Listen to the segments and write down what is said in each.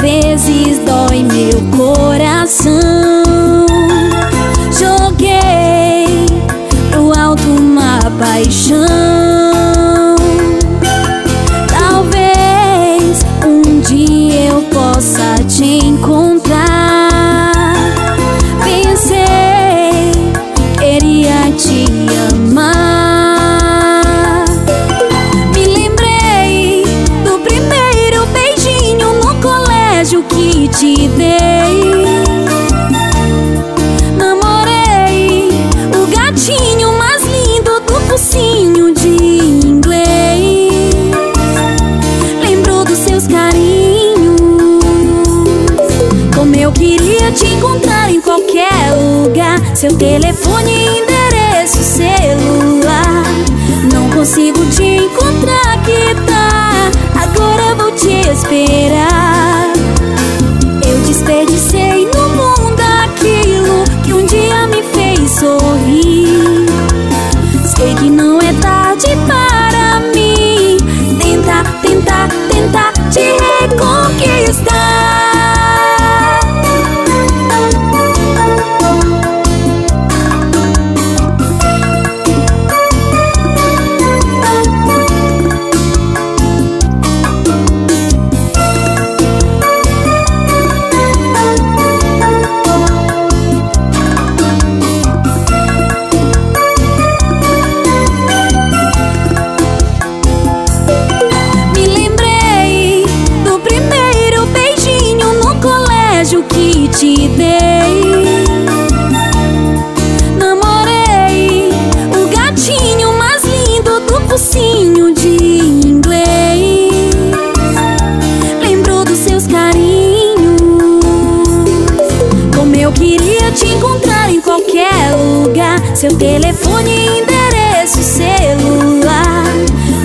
vezes dói meu coração. Que te dei. Namorei o gatinho mais lindo do focinho de inglês. Lembro dos seus carinhos. Como eu queria te encontrar em qualquer lugar. Seu telefone, endereço, celular. Não consigo te encontrar, que tá? Agora vou te esperar. Te encontrar em qualquer lugar. Seu telefone, endereço, celular.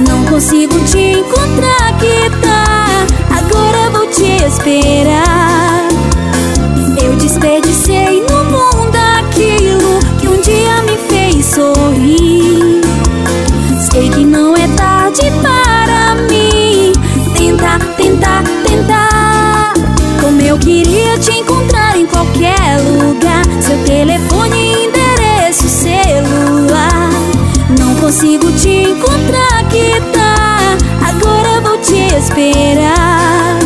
Não consigo te encontrar, que tá? Agora vou te esperar. Eu desperdicei consigo te encontrar, que tá? Agora vou te esperar.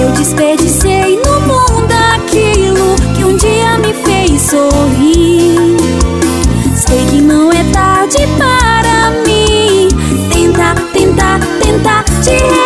Eu desperdicei no mundo aquilo que um dia me fez sorrir. Sei que não é tarde para mim tentar, tentar, tentar te.